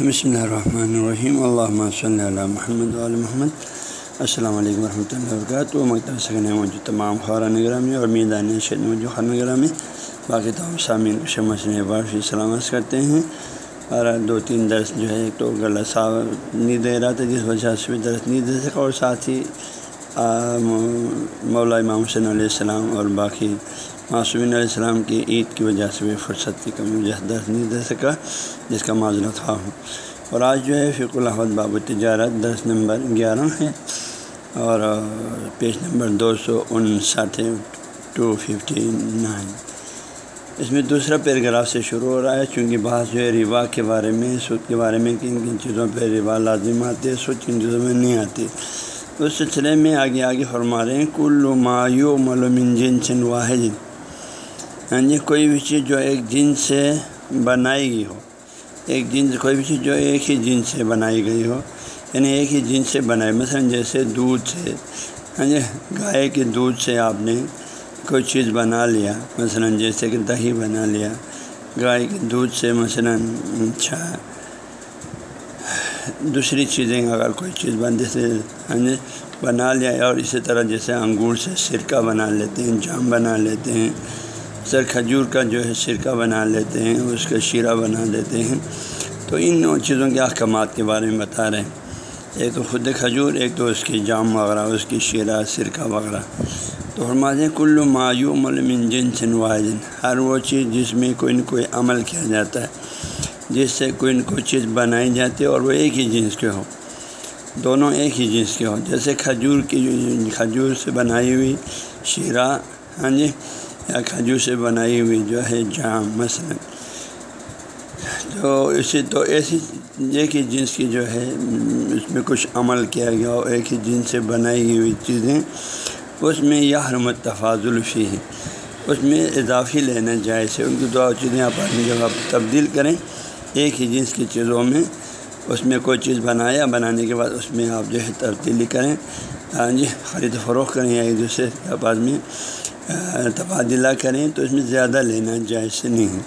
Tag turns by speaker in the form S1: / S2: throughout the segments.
S1: بسم اللہ الرحمن الرحیم اللہ صلی اللہ محمد علیہ محمد السلام علیکم ورحمۃ اللہ وبرکاتہ مکتب سکن موجود تمام خورہ نگرامی اور میدان شد موجود خور نگرامی باقی تمام سامعین کو شمس سلامت کرتے ہیں اور دو تین درس جو ہے ایک تو غلط صاحب نیند دے رہا تھا جس وجہ سے بھی درس نہیں دے سکا اور ساتھ ہی مولا امام حسین علیہ السلام اور باقی معصومین علیہ السلام کی عید کی وجہ سے بھی فرصت کی کمی وجہ درس نہیں دے سکا، جس کا معذرت خواہ ہوں۔ اور آج جو ہے فک الحمد باب تجارت درس نمبر گیارہ ہے۔ اور پیج نمبر دو سو انسٹھ ٹو ففٹی نائن اس میں دوسرا پیراگراف سے شروع ہو رہا ہے، چونکہ بعض جو ہے روا کے بارے میں، سود کے بارے میں، کن کن چیزوں پہ روا لازم آتے، سود کن چیزوں میں نہیں آتی اس سلسلے میں آگے آگے فرما رہے ہیں، کل مایو ملومن جن سن واحد۔ ہاں جی کوئی بھی چیز جو ایک جن سے بنائی گئی ہو، ایک جن کوئی بھی چیز جو ایک ہی جن سے بنائی گئی ہو یعنی ایک ہی جن سے بنائی، مثلاً جیسے دودھ سے ہاں جی گائے کے دودھ سے آپ نے کوئی چیز بنا لیا، مثلاً جیسے کہ دہی بنا لیا، گائے کے دودھ سے مثلاً اچھا دوسری چیزیں اگر کوئی چیز بن، جیسے ہاں جی بنا لیا اور اسی طرح جیسے انگور سے سرکہ بنا لیتے ہیں، جام بنا لیتے ہیں سر کھجور کا جو ہے سرکہ بنا لیتے ہیں، اس کا شیرہ بنا دیتے ہیں۔ تو ان چیزوں کے احکامات کے بارے میں بتا رہے ہیں۔ ایک تو خود کھجور، ایک تو اس کی جام وغیرہ، اس کی شیرہ، سرکہ وغیرہ۔ تو ہمارے کلو مایو ملمن جن سن واحد۔ ہر وہ چیز جس میں کوئی نہ کوئی عمل کیا جاتا ہے، جس سے کوئی نہ کوئی چیز بنائی جاتی ہے اور وہ ایک ہی جنس کے ہو دونوں ایک ہی جنس کے ہو جیسے کھجور کی کھجور سے بنائی ہوئی شیرہ ہاں جی یا کھجور سے بنائی ہوئی جو ہے جام، مثلاً۔ تو اسی تو ایسی ایک ہی جنس کی جو ہے، اس میں کچھ عمل کیا گیا ہو ایک ہی جنس سے بنائی ہوئی چیزیں۔ اس میں یہ حرمت تفاضل فی ہے۔ اس میں اضافی لینا جائز ہے۔ ان کی دعا چیزیں آپ جب آپ تبدیل کریں۔ ایک ہی جنس کی چیزوں میں اس میں کوئی چیز بنایا، بنانے کے بعد اس میں آپ جو ہے تبدیلی کریں۔ ہاں جی خرید فروخت کریں یا ایک دوسرے کے بعد میں۔ تبادلہ کریں تو اس میں زیادہ لینا جائز نہیں۔ ہے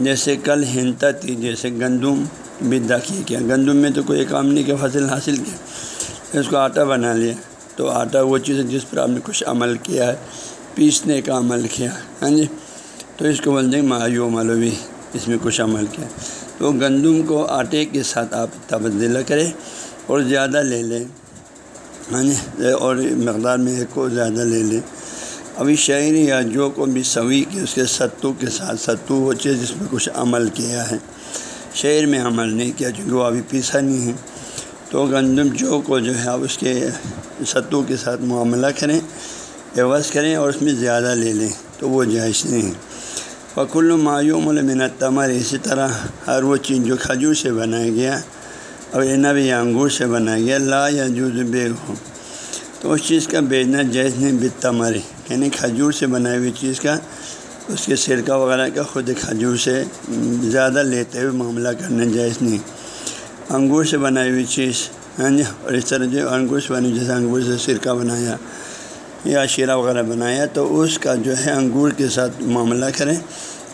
S1: جیسے کل ہنتا تھی، جیسے گندم بدا کیا کیا گندم میں تو کوئی کام نہیں کیا فصل حاصل کیا اس کو آٹا بنا لیا۔ تو آٹا وہ چیز ہے جس پر آپ نے کچھ عمل کیا ہے۔ پیسنے کا عمل کیا ہاں جی؟ تو اس کو بولتے ہیں مایو ملوی اس میں کچھ عمل کیا۔ تو گندم کو آٹے کے ساتھ آپ تبدیلا کریں اور زیادہ لے لیں۔ ہاں جی؟ اور مقدار میں ایک کو زیادہ لے لیں۔ ابھی شعر یا جو کو بھی سوی کے اس کے ستو کے ساتھ ستو وہ چیز جس میں کچھ عمل کیا ہے۔ شعر میں عمل نہیں کیا، چونکہ وہ ابھی پیسا نہیں ہے۔ تو گندم جو کو جو ہے، آپ اس کے ستو کے ساتھ معاملہ کریں، عوض کریں اور اس میں زیادہ لے لیں، تو وہ جائز نہیں ہے۔ فکل مایوم المنت تمر اسی طرح ہر وہ چیز جو کھجور سے بنایا گیا، اور نبی یا انگور سے بنایا گیا، لا یا جز بیگ ہو تو اس چیز کا بیچنا جائز نہیں بتا یعنی کھجور سے بنائی ہوئی چیز کا، اس کے سرکہ وغیرہ کا خود کھجور سے زیادہ لیتے ہوئے معاملہ کرنا جائز نہیں۔ انگور سے بنائی ہوئی چیز ہاں جی اور اس طرح جو انگور سے بنی جیسے انگور سے سرکہ بنایا یا شیرہ وغیرہ بنایا، تو اس کا جو ہے انگور کے ساتھ معاملہ کریں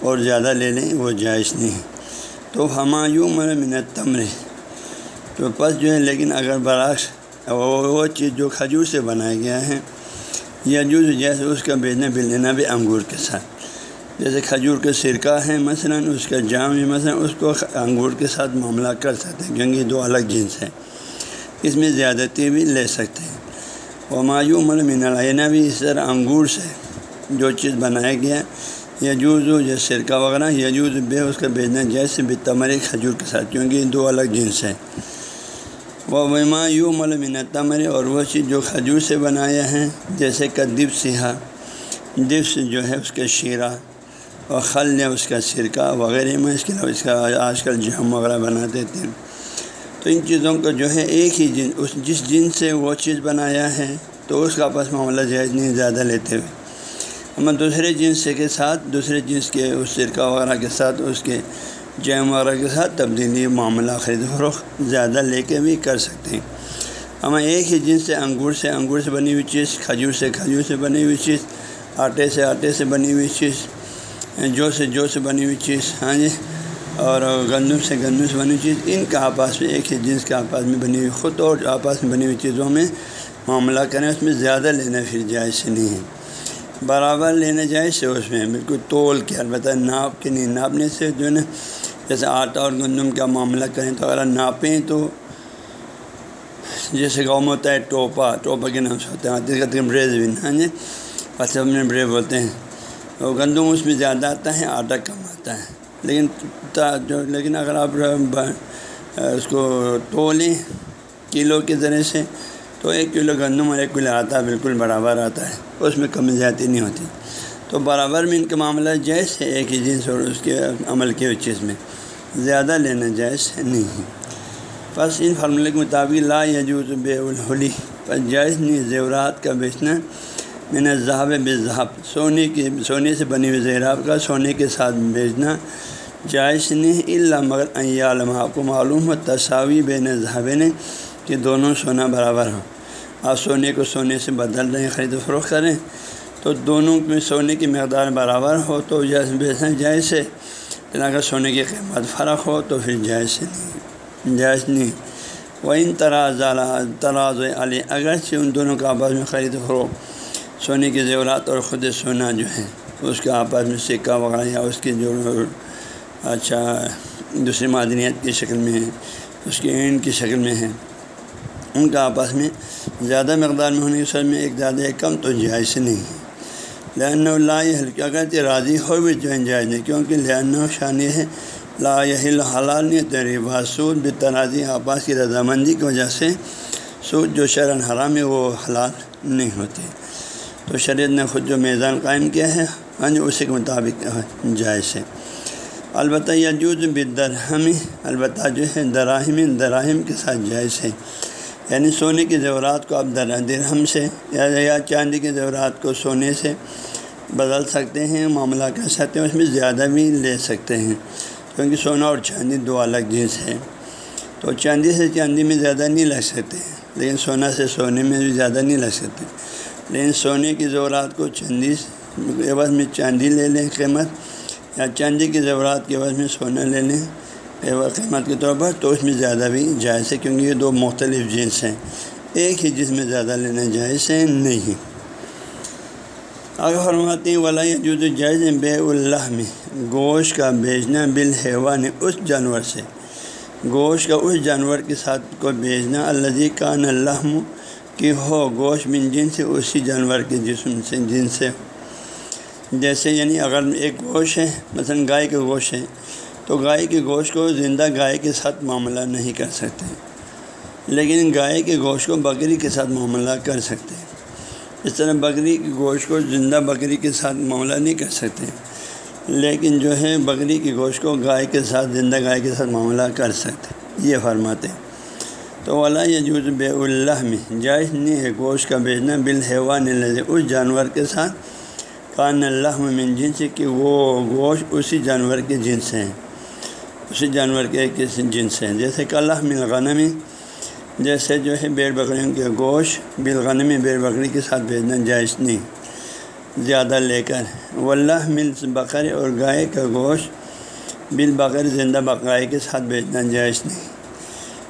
S1: اور زیادہ لے لیں، وہ جائز نہیں۔ تو ہمایوں مر منت تمرے تو پس جو ہے، لیکن اگر برعکس، وہ چیز جو کھجور سے بنایا گیا ہے یا جو جیسے اس کا بیچنا بل لینا بھی انگور کے ساتھ۔ جیسے کھجور کا سرکہ ہے مثلاً، اس کا جام ہے مثلاً اس کو انگور کے ساتھ معاملہ کر سکتے ہیں، کیونکہ دو الگ جنس ہیں۔ اس میں زیادتی بھی لے سکتے ہیں۔ وہ مایو مل مینہ بھی اس طرح انگور سے جو چیز بنایا گیا۔ یا جو جیسے سرکہ وغیرہ یا جوز بے اس کا بیچنا جیسے بھی تمری کھجور کے ساتھ، کیونکہ دو الگ جنس ہیں۔ وہ وما یو مل منت اور وہ چیز جو کھجور سے بنایا ہے جیسے کہ دپ سہا دپس جو ہے اس کا شیرہ اور خل یا اس کا سرکہ وغیرہ میں اس کے علاوہ اس کا آج کل جام وغیرہ بنا دیتے ہیں۔ تو ان چیزوں کو جو ہے ایک ہی جن، اس جس جن سے وہ چیز بنایا ہے، تو اس کا آپس معاملہ جائز نہیں، زیادہ لیتے ہوئے۔ ہم دوسرے جنس کے ساتھ، دوسرے جنس کے اس سرکہ وغیرہ کے ساتھ، اس کے جیم وغیرہ کے ساتھ تبدیلی معاملہ خرید فروخت زیادہ لے کے بھی کر سکتے ہیں۔ ہم ایک ہی جنس سے انگور سے انگور سے بنی ہوئی چیز، کھجور سے کھجور سے بنی ہوئی چیز، آٹے سے آٹے سے بنی ہوئی چیز، جو سے جو سے بنی ہوئی چیز ہاں جی اور گندم سے گندم سے بنی ہوئی چیز، ان کا آپس میں ایک ہی جنس کے آپس میں بنی ہوئی خود اور آپس میں بنی ہوئی چیزوں میں معاملہ کریں، اس میں زیادہ لینا پھر جائز نہیں ہے۔ برابر لینا جائز سے اس میں بالکل تول کے البتہ ناپ کے نہیں، ناپنے سے جو ہے نا، جیسے آٹا اور گندم کا معاملہ کریں تو اگر ناپیں تو جیسے گاؤں میں ہوتا ہے ٹوپا ٹوپا کے نام سے ہوتا ہے ہاں، بریز بھی ہاں جی اچھا میں بریو بولتے ہیں۔ تو گندم اس میں زیادہ آتا ہے، آٹا کم آتا ہے۔ لیکن جو، لیکن اگر آپ اس کو تولیں کلو کے ذریعے سے تو ایک کلو گندم اور ایک کلو آتا بالکل برابر آتا ہے، اس میں کمی زیادتی نہیں ہوتی۔ تو برابر میں ان کا معاملہ جائز ہے، ایک ہی جنس اور اس کے عمل کی چیز میں زیادہ لینا جائز نہیں ہے۔ بس ان فارمولے کے مطابق لا یجوز بے الحلی، پر جائز نہیں، زیورات کا بیچنا میں نے ذہب بے ذہب سونے کی سونے سے بنی ہوئی زیراب کا سونے کے ساتھ بیچنا جائز نہیں اللہ مگر عالم آپ کو معلوم ہو، تصاوی بین ذہب نے کہ دونوں سونا برابر ہو آپ سونے کو سونے سے بدل رہے ہیں خرید و فروخت کریں، تو دونوں میں سونے کی مقدار برابر ہو تو بیچنا جائز ہے۔ لیکن اگر سونے کی قیمت فرق ہو تو پھر جائز نہیں جائز نہیں۔ وہ ان تراز تراز علی اگرچہ ان دونوں کا آپس میں خرید و فروخت، سونے کے زیورات اور خود سونا جو ہے، اس کے آپس میں سکہ وغیرہ یا اس کی جو اچھا دوسری معدنیت کی شکل میں ہے، اس کی اینڈ کی شکل میں ہے، ان کا آپس میں زیادہ مقدار میں ہونے کی سر میں ایک زیادہ ایک کم تو جائز نہیں ہے۔ لہن اللہ ہلکہ اگر راضی ہو بھی جو جائز نہیں، کیونکہ لہن شان یہ ہے، لا حلال نہیں تیری سود بے تنازی آپاس کی رضامندی کی وجہ سے سود جو شرن حرام ہے وہ حلال نہیں ہوتے۔ تو شریعت نے خود جو میزان قائم کیا ہے ہاں جی اسی کے مطابق جائز ہے البتہ یہ جوز بدرہمی البتہ جو ہے، دراہم دراہم کے ساتھ جائز ہے۔ یعنی سونے کے زیورات کو آپ درہم سے یا چاندی کے زیورات کو سونے سے بدل سکتے ہیں، معاملہ کر سکتے ہیں، اس میں زیادہ بھی لے سکتے ہیں۔ کیونکہ سونا اور چاندی دو الگ جنس ہے تو چاندی سے چاندی میں زیادہ نہیں لگ سکتے لیکن سونا سے سونے میں بھی زیادہ نہیں لگ سکتے لیکن سونے کی زیورات کو چاندی عوض میں چاندی لے لیں، قیمت، یا چاندی کے زیورات کے عوض میں سونا لے لیں۔ قیمت کے طور پر، تو اس میں زیادہ بھی جائز ہے کیونکہ یہ دو مختلف جنس ہیں۔ ایک ہی جس میں زیادہ لینا جائز ہے، نہیں۔ اگر فرماتی ہیں، ولا جو جائز بے اللہ میں گوشت کا بیچنا بالحیوان اس جانور سے۔ گوشت کا اس جانور کے ساتھ کو بیچنا اللہ کان اللہ کہ ہو گوشت بن جن سے اسی جانور کے جسم سے جن سے۔ جیسے یعنی اگر ایک گوشت ہے، مثلاً گائے کا گوشت ہے تو گائے کے گوشت کو زندہ گائے کے ساتھ معاملہ نہیں کر سکتے۔ لیکن گائے کے گوشت کو بکری کے ساتھ معاملہ کر سکتے۔ اس طرح بکری کے گوشت کو زندہ بکری کے ساتھ معاملہ نہیں کر سکتے۔ لیکن جو ہے بکری کے گوشت کو گائے کے ساتھ زندہ گائے کے ساتھ معاملہ کر سکتے۔ یہ فرماتے تو اللہ یہ بے اللہ میں جائز نہیں ہے گوشت کا بیچنا۔ بالحیوان لذے اس جانور کے ساتھ۔ کان اللہ میں جن سے کہ وہ گوشت اسی جانور کے جنس ہیں۔ اسی جانور کے کس جنس ہیں۔ جیسے کہ اللہ ملغنمی جیسے جو ہے بیڑ بکریوں کے گوشت بالغنمی بیڑ بکری کے ساتھ بھیجنا جائز نہیں، زیادہ لے کر۔ واللہ مل بکر اور گائے کا گوشت بال بکر زندہ بقرائے کے ساتھ بھیجنا جائز نہیں۔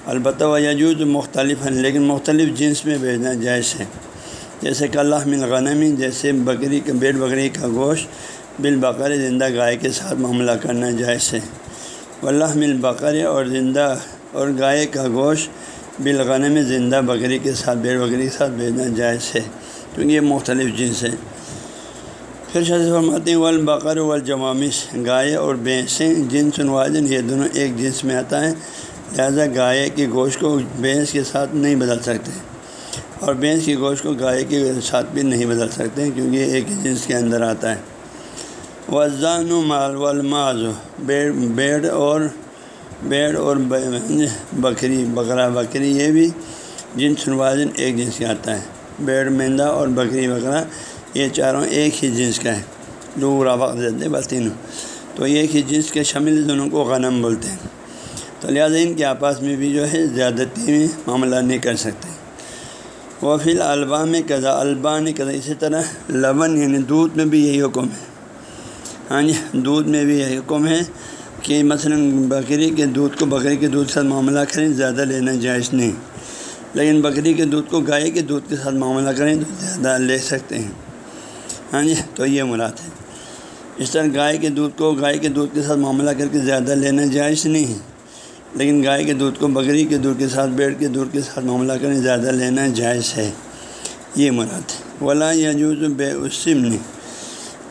S1: البتہ وہ یجوز مختلف ہیں، لیکن مختلف جنس میں بھیجنا جائز ہے۔ جیسے کہ اللہ مل غنمی جیسے بکری کا بیڑ بکری کا گوشت بالبقر زندہ گائے کے ساتھ معاملہ کرنا جائز ہے۔ واللہ مل اور زندہ اور گائے کا گوشت بالغنے میں زندہ بکری کے ساتھ، بیڑ بکری کے ساتھ بھیجنا جائز ہے، کیونکہ یہ مختلف جنس ہے پھر شاذ فرماتے ہیں، والبقر والجوامش گائے اور بھینسیں، جنس واجن یہ دونوں ایک جنس میں آتا ہے، لہٰذا گائے کے گوشت کو بھینس کے ساتھ نہیں بدل سکتے۔ اور بھینس کے گوشت کو گائے کے ساتھ بھی نہیں بدل سکتے، کیونکہ یہ ایک جنس کے اندر آتا ہے۔ وزان و مال والماز بیڑ بیڑ اور بیڑ اور بکری، بکرا بکری یہ بھی جن سنوازن ایک جنس کا آتا ہے۔ بیڑ میندا اور بکری، بکرا یہ چاروں ایک ہی جنس کا ہے۔ دوغرا وقت دیتے بس تینوں۔ تو ایک ہی جنس کے شامل دونوں کو غنم بولتے ہیں۔ تو لہٰذا ان کے آپس میں بھی جو ہے زیادتی میں معاملہ نہیں کر سکتے۔ وہ فی البا میں قضا البا نے قضا اسی طرح لبن یعنی دودھ میں بھی یہی حکم ہے۔ ہاں جی دودھ میں بھی یہی حکم ہے کہ مثلاً بکری کے دودھ کو بکری کے دودھ کے ساتھ معاملہ کریں، زیادہ لینا جائز نہیں۔ لیکن بکری کے دودھ کو گائے کے دودھ کے ساتھ معاملہ کریں تو زیادہ لے سکتے ہیں۔ ہاں جی تو یہ مراد ہے۔ اس طرح گائے کے دودھ کو گائے کے دودھ کے ساتھ معاملہ کر کے زیادہ لینا جائز نہیں ہے۔ لیکن گائے کے دودھ کو بکری کے دودھ کے ساتھ، بیڑ کے دودھ کے ساتھ معاملہ کریں، زیادہ لینا جائز ہے۔ یہ مراد ہے۔ ولا یجوز بے اسم نے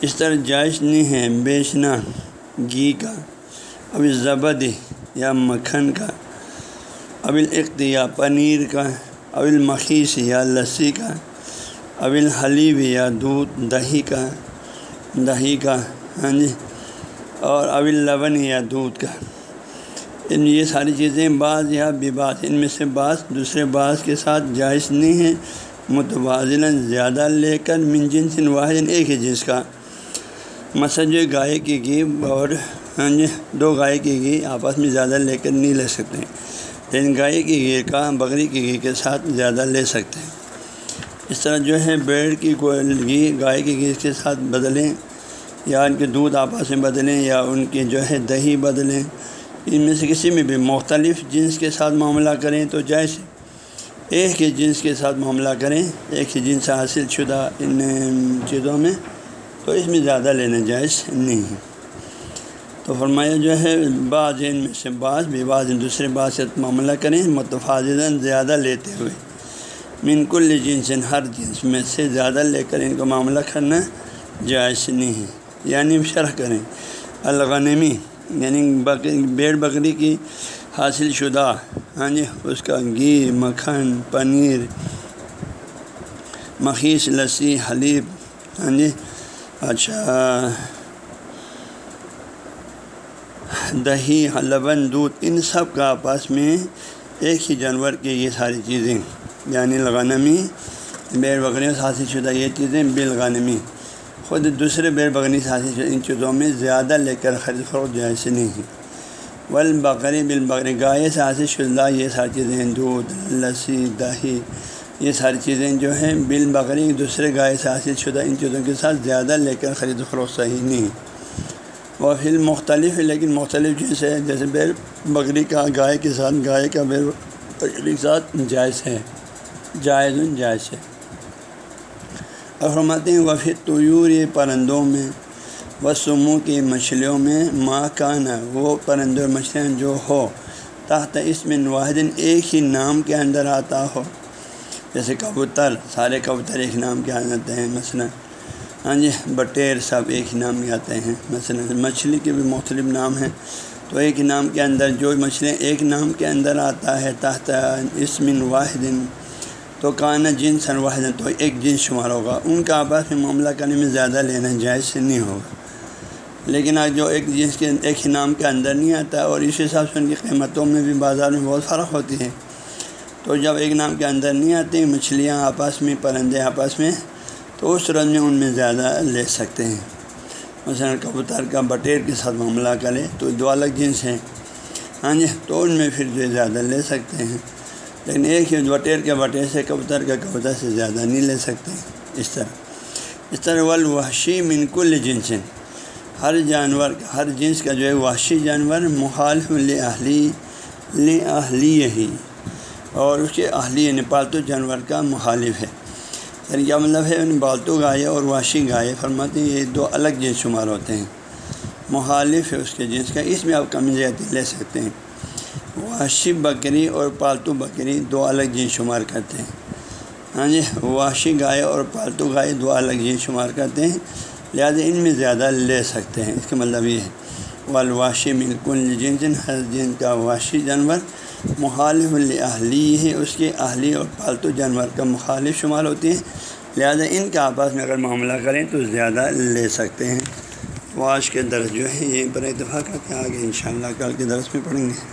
S1: اس طرح جائز نہیں ہے بیچنا گھی کا، ابھی زبد یا مکھن کا ابل یا پنیر کا ابل مخیص یا لسی کا ابل حلیب یا دودھ، دہی کا دہی کا ہاں جی اور ابل لبن یا دودھ کا۔ ان یہ ساری چیزیں بعض یا بھی بعض، ان میں سے بعض دوسرے بعض کے ساتھ جائز نہیں ہیں۔ متوازن زیادہ لے کر من جنس واحد ایک ہی جنس کا۔ مثلا جو گائے کی گھی اور دو گائے کی گھی آپس میں زیادہ لے کر نہیں لے سکتے۔ لیکن گائے کی گھی کا بکری کی گھی کے ساتھ زیادہ لے سکتے ہیں۔ اس طرح جو ہے بیڑ کی گھی گائے کی گھی کے ساتھ بدلیں یا ان کے دودھ آپس میں بدلیں یا ان کی جو ہے دہی بدلیں، ان میں سے کسی میں بھی مختلف جنس کے ساتھ معاملہ کریں تو جیسے ایک ہی جنس کے ساتھ معاملہ کریں، ایک ہی جنس حاصل شدہ ان چیزوں میں تو اس میں زیادہ لینا جائز نہیں ہے۔ تو فرمایا جو ہے، بعض ان میں سے بعض، بھی بعض دوسرے بعض سے معاملہ کریں متفاضن زیادہ لیتے ہوئے۔ من کل جنس، ہر جنس میں سے زیادہ لے کر ان کو معاملہ کرنا جائز نہیں ہے۔ یعنی شرح کریں۔ الغنمی یعنی بکری، بیڑ بکری کی حاصل شدہ ہاں جی اس کا گھی، مکھن، پنیر، مخیص، لسی، حلیب ہاں جی اچھا دہی، لبن، دودھ، ان سب کا آپس میں ایک ہی جانور کے یہ ساری چیزیں یعنی لغانمی بیڑ بکریوں سے حاصل شدہ یہ چیزیں بالغانمی خود دوسرے بیر بکری سے حاصل ان چیزوں میں زیادہ لے کر خرید فروخت جائز نہیں ہے۔ ول بکری بال بکری گائے سے حاصل شدہ یہ ساری چیزیں، دودھ، لسی، دہی یہ ساری چیزیں جو ہیں بل بکری دوسرے گائے سے حاصل شدہ ان چیزوں کے ساتھ زیادہ لے کر خرید و فروخت صحیح نہیں۔ وہ پھر مختلف ہے لیکن مختلف جیسے جیسے بیر بکری کا گائے کے ساتھ، گائے کا بیر بکری کے ساتھ جائز ہے۔ جائز جائز ہے۔ اور فرماتے ہیں، وفی طیور پرندوں میں و سمو کی مچھلیوں میں ماں کان، وہ پرندوں مچھلیاں جو ہو، تحت اس میں واحد، ایک ہی نام کے اندر آتا ہو۔ جیسے کبوتر، سارے کبوتر ایک نام کے آ جاتے ہیں، مثلاً ہاں جی بٹیر سب ایک ہی نام کے آتے ہیں، مثلاً مچھلی کے بھی مختلف نام ہیں۔ تو ایک نام کے اندر جو مچھلیاں ایک نام کے اندر آتا ہے تحت اسمن واحد تو کانا جن سن واحد تو ایک جنس شمار ہوگا۔ ان کا آپس میں معاملہ کرنے میں زیادہ لینا جائز سے نہیں ہوگا۔ لیکن آج جو ایک جنس کے، ایک ہی نام کے اندر نہیں آتا اور اس حساب سے ان کی قیمتوں میں بھی بازار میں بہت فرق ہوتی ہے۔ تو جب ایک نام کے اندر نہیں آتے مچھلیاں آپس میں، پرندے آپس میں، تو اس صورت میں ان میں زیادہ لے سکتے ہیں۔ مثلاً کبوتر کا بٹیر کے ساتھ معاملہ کرے تو دو الگ جنس ہیں۔ ہاں جی تو ان میں پھر جو زیادہ لے سکتے ہیں۔ لیکن ایک ہی بٹیر کے بٹیر سے، کبوتر کا کبوتر سے زیادہ نہیں لے سکتے اس طرح۔ اس طرح والوحشی من کل جنس ہر جانور، ہر جنس کا جو ہے وحشی جانور مخالف لاہلی لاہلی ہی اور اس کے اہلی یعنی پالتو جانور کا مخالف ہے۔ یعنی کیا مطلب ہے؟ یعنی پالتو گائے اور وحشی گائے فرماتے ہیں یہ دو الگ جنس شمار ہوتے ہیں۔ مخالف ہے اس کے جنس کا، اس میں آپ کمی زیادتی لے سکتے ہیں۔ واشی بکری اور پالتو بکری دو الگ جن شمار کرتے ہیں۔ ہاں جی واشی گائے اور پالتو گائے دو الگ جن شمار کرتے ہیں، لہٰذا ان میں زیادہ لے سکتے ہیں۔ اس کا مطلب یہ ہے والواشی بالکل جن جن ہر جن کا واشی جانور مخالف اہلی ہے اس کے اہلی اور پالتو جانور کا مخالف شمار ہوتے ہیں۔ لہٰذا ان کے آپس میں اگر معاملہ کریں تو زیادہ لے سکتے ہیں۔ وہ آج کے درس جو ہے یہیں پر اتفاق کرتے ہیں، آگے انشاءاللہ کل کے درس میں پڑھیں گے۔